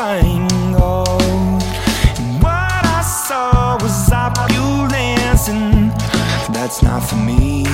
triangle. And what I saw was opulence, and that's not for me.